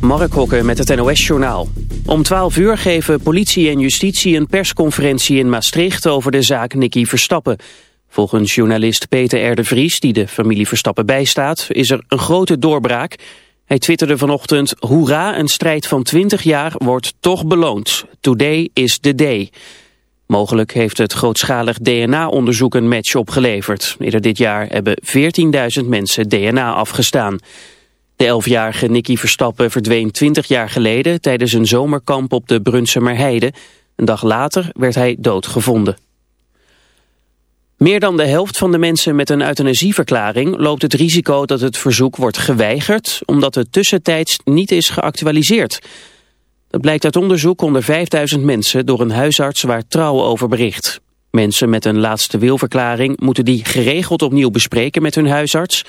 Mark Hokke met het NOS-journaal. Om 12 uur geven politie en justitie een persconferentie in Maastricht over de zaak Nicky Verstappen. Volgens journalist Peter R. de Vries, die de familie Verstappen bijstaat, is er een grote doorbraak. Hij twitterde vanochtend, hoera, een strijd van 20 jaar wordt toch beloond. Today is the day. Mogelijk heeft het grootschalig DNA-onderzoek een match opgeleverd. Eerder dit jaar hebben 14.000 mensen DNA afgestaan. De elfjarige Nicky Verstappen verdween 20 jaar geleden tijdens een zomerkamp op de Brunsumer Heide. Een dag later werd hij doodgevonden. Meer dan de helft van de mensen met een euthanasieverklaring loopt het risico dat het verzoek wordt geweigerd omdat het tussentijds niet is geactualiseerd. Dat blijkt uit onderzoek onder 5000 mensen door een huisarts waar Trouw over bericht. Mensen met een laatste wilverklaring moeten die geregeld opnieuw bespreken met hun huisarts.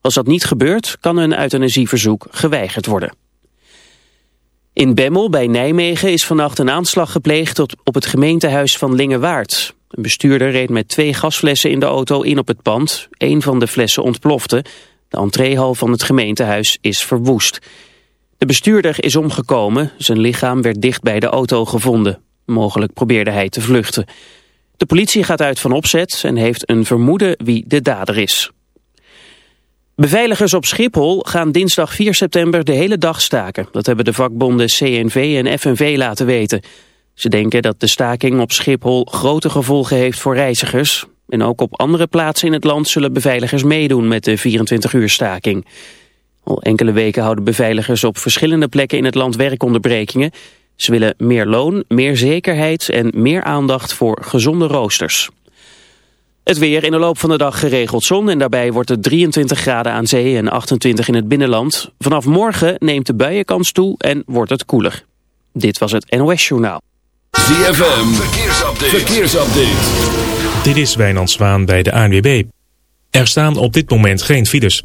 Als dat niet gebeurt, kan een euthanasieverzoek geweigerd worden. In Bemmel bij Nijmegen is vannacht een aanslag gepleegd op het gemeentehuis van Lingewaard. Een bestuurder reed met twee gasflessen in de auto in op het pand. Een van de flessen ontplofte. De entreehal van het gemeentehuis is verwoest. De bestuurder is omgekomen. Zijn lichaam werd dicht bij de auto gevonden. Mogelijk probeerde hij te vluchten. De politie gaat uit van opzet en heeft een vermoeden wie de dader is. Beveiligers op Schiphol gaan dinsdag 4 september de hele dag staken. Dat hebben de vakbonden CNV en FNV laten weten. Ze denken dat de staking op Schiphol grote gevolgen heeft voor reizigers. En ook op andere plaatsen in het land zullen beveiligers meedoen met de 24-uur staking. Al enkele weken houden beveiligers op verschillende plekken in het land werkonderbrekingen. Ze willen meer loon, meer zekerheid en meer aandacht voor gezonde roosters. Het weer in de loop van de dag geregeld zon en daarbij wordt het 23 graden aan zee en 28 in het binnenland. Vanaf morgen neemt de buienkans toe en wordt het koeler. Dit was het NOS Journaal. ZFM, verkeersupdate. verkeersupdate. Dit is Wijnand Zwaan bij de ANWB. Er staan op dit moment geen files.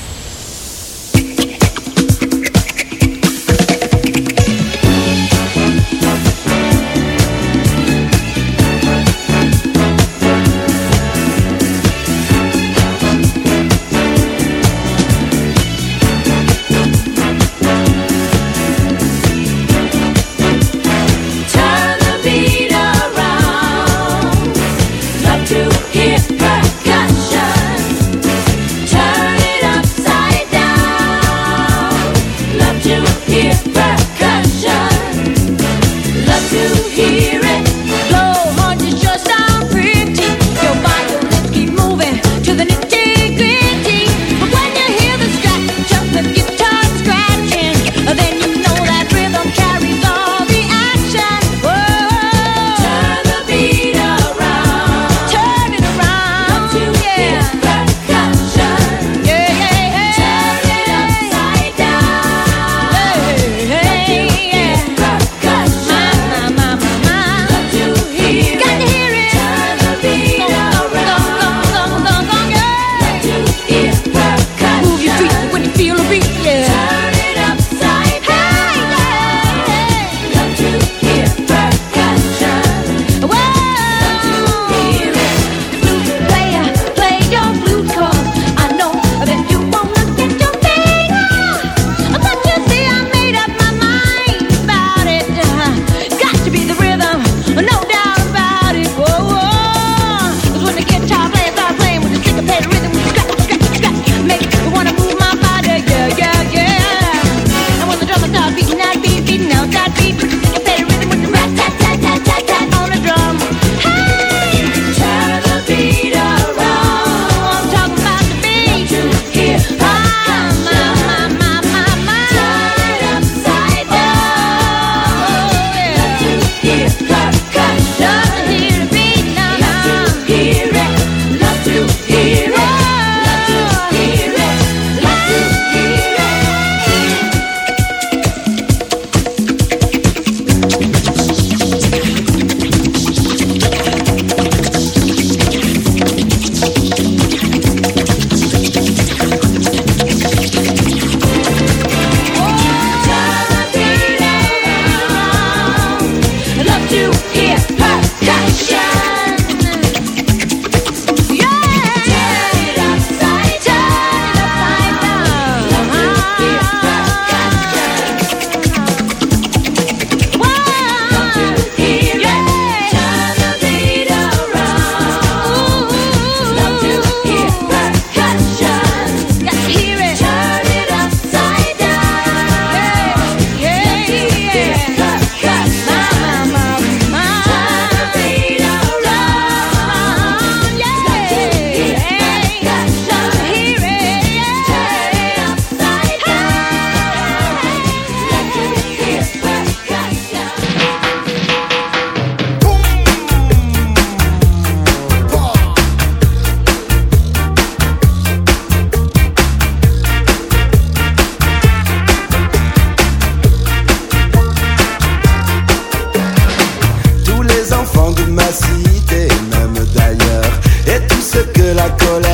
la cola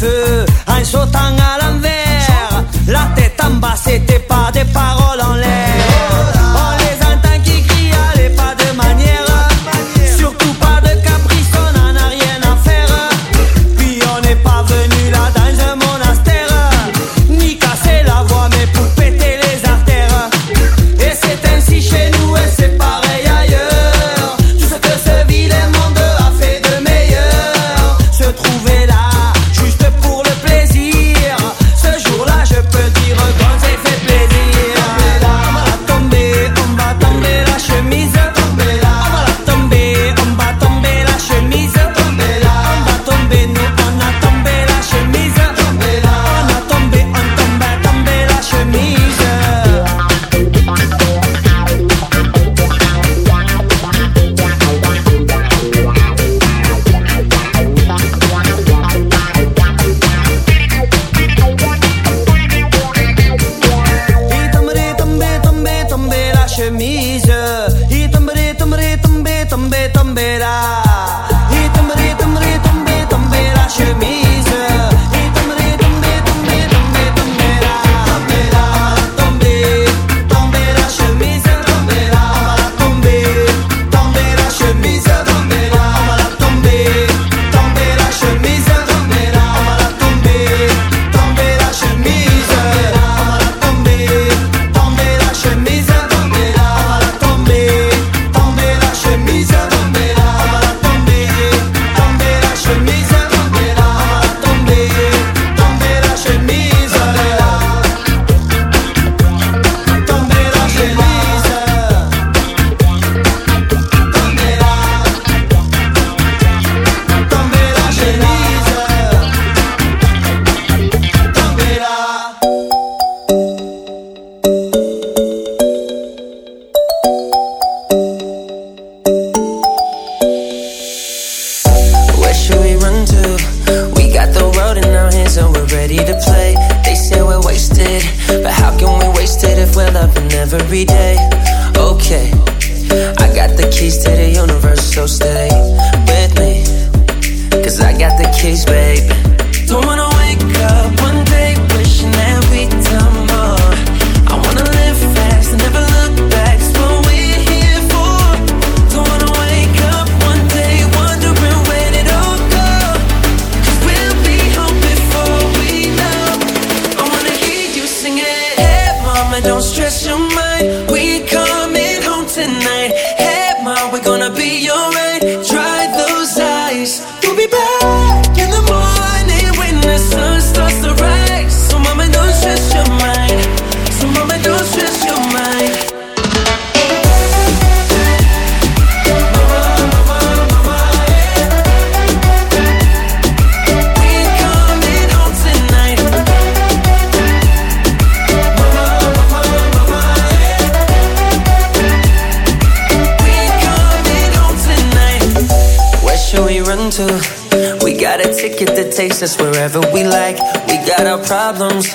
feu, un sautant à l'envers, la tête en bas, c'était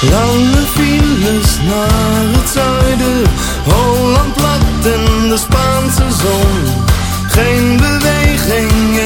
Lange files naar het zuiden, Holland plat en de Spaanse zon. Geen beweging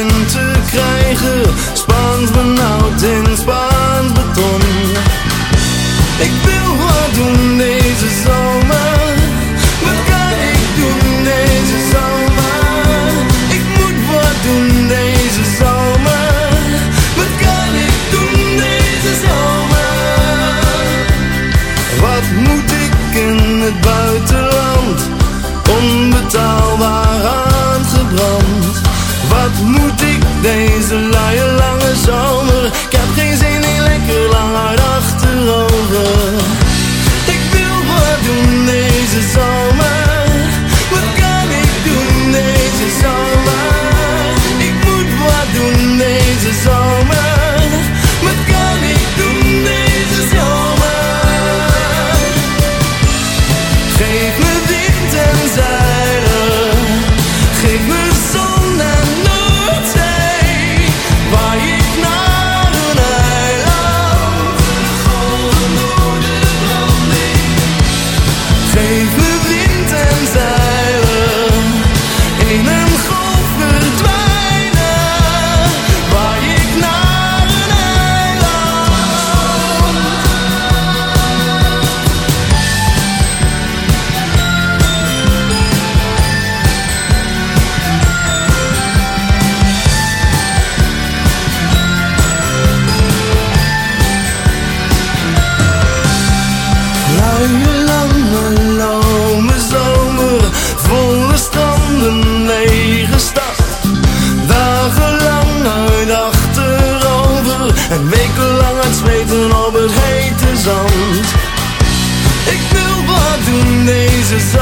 Ik wil wat doen deze zand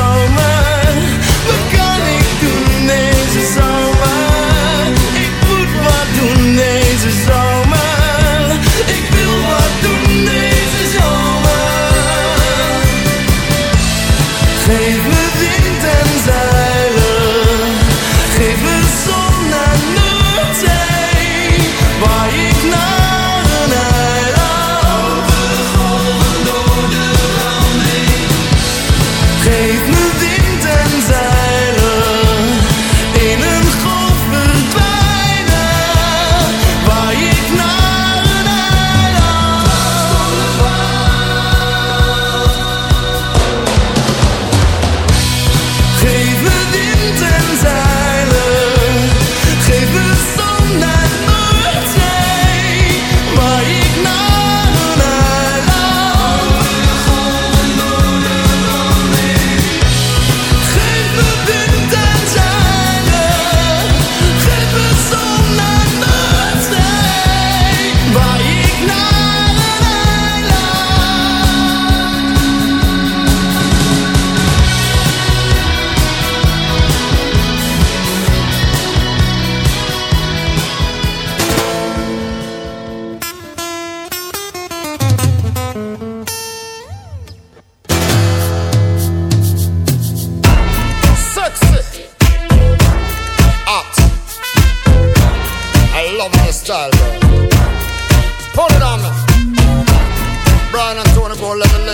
All of the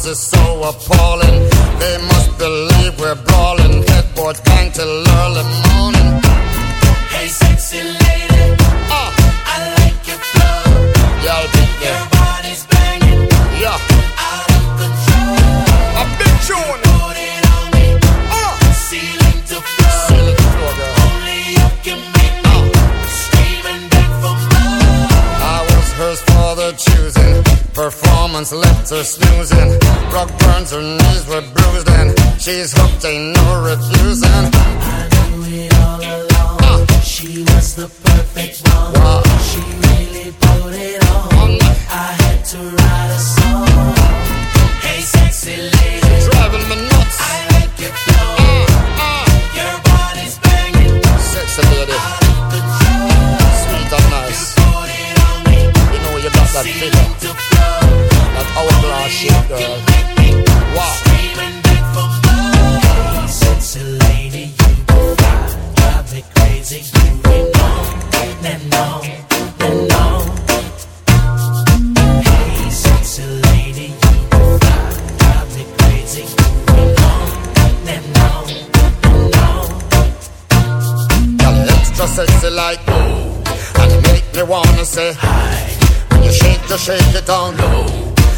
was a soul. something. say high. When you shake, you shake it down low.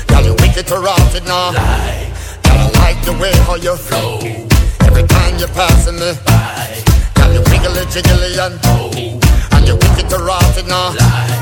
Girl, you wicked to rock it now. Lie. Girl, I like the way how you flow. Every time you're passing me by. Girl, you wiggly jiggly and oh. And you wicked to rock it now. Lie.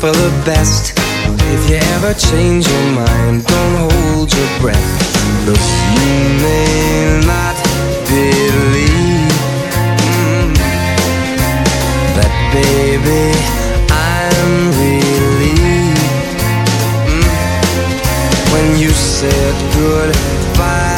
for the best. If you ever change your mind, don't hold your breath. Look, you may not believe mm, that, baby. I'm relieved mm, when you said goodbye.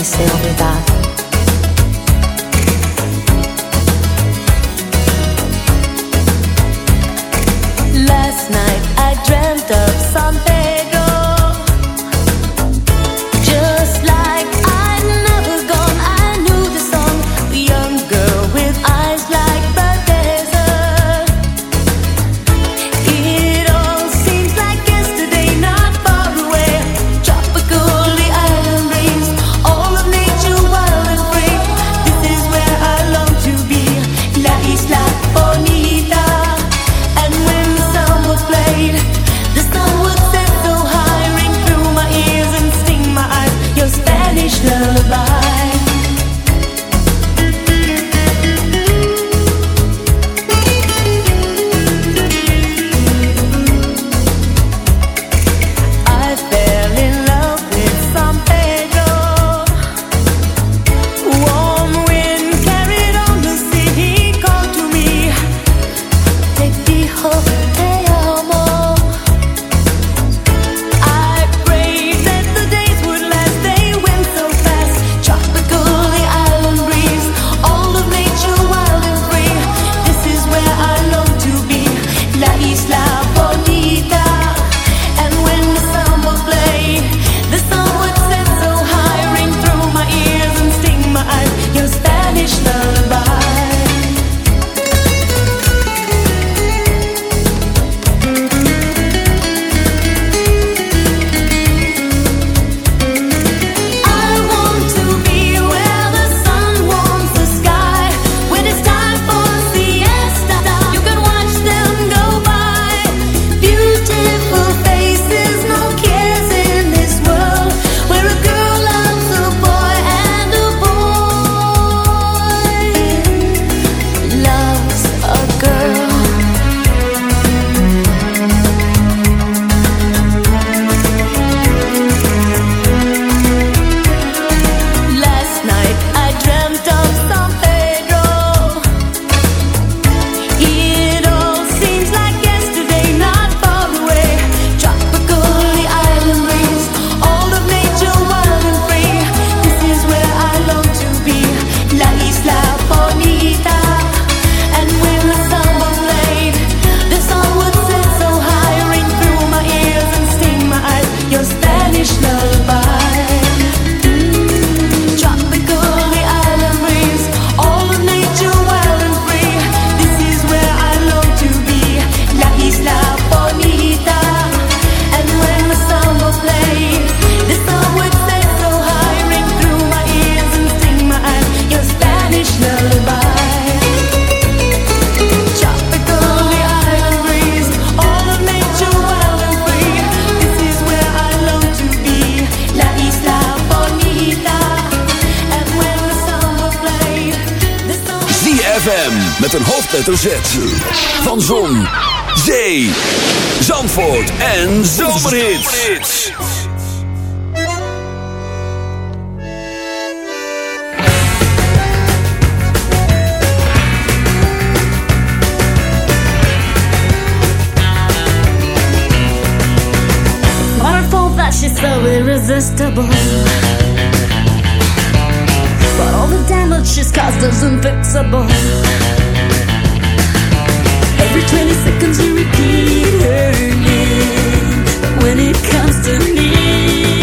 deseo. met een hoofdletter Z. Van Zon, Zee, Zandvoort en Zomerhits. Wonderful that she's so irresistible. But all the damage she's caused is unfixable comes to me.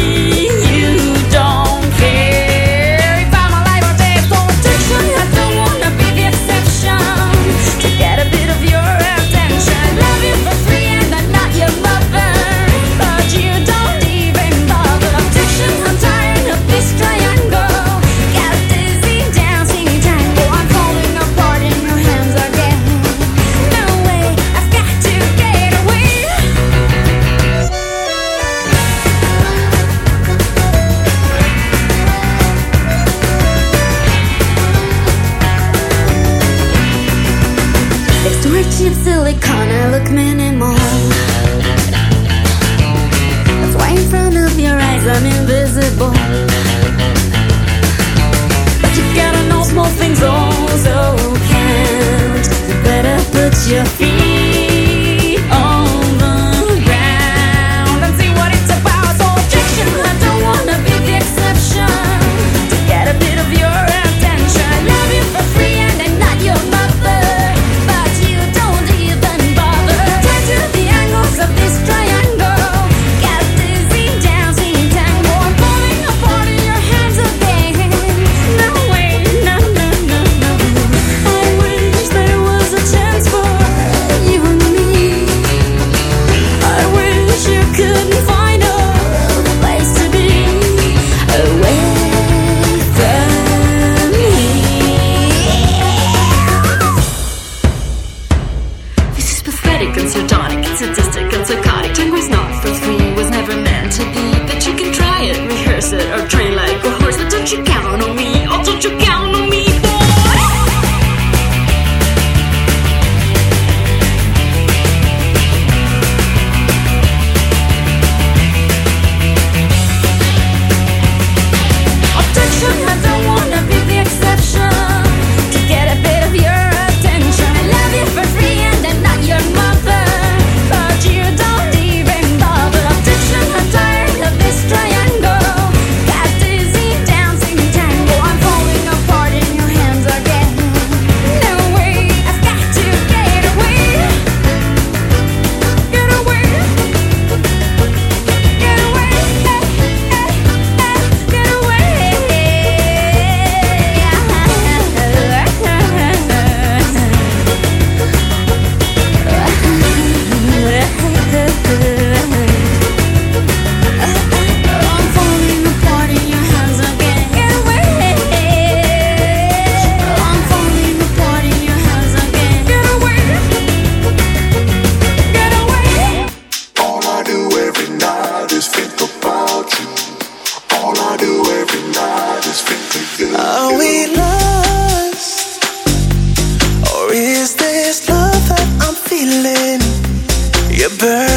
burn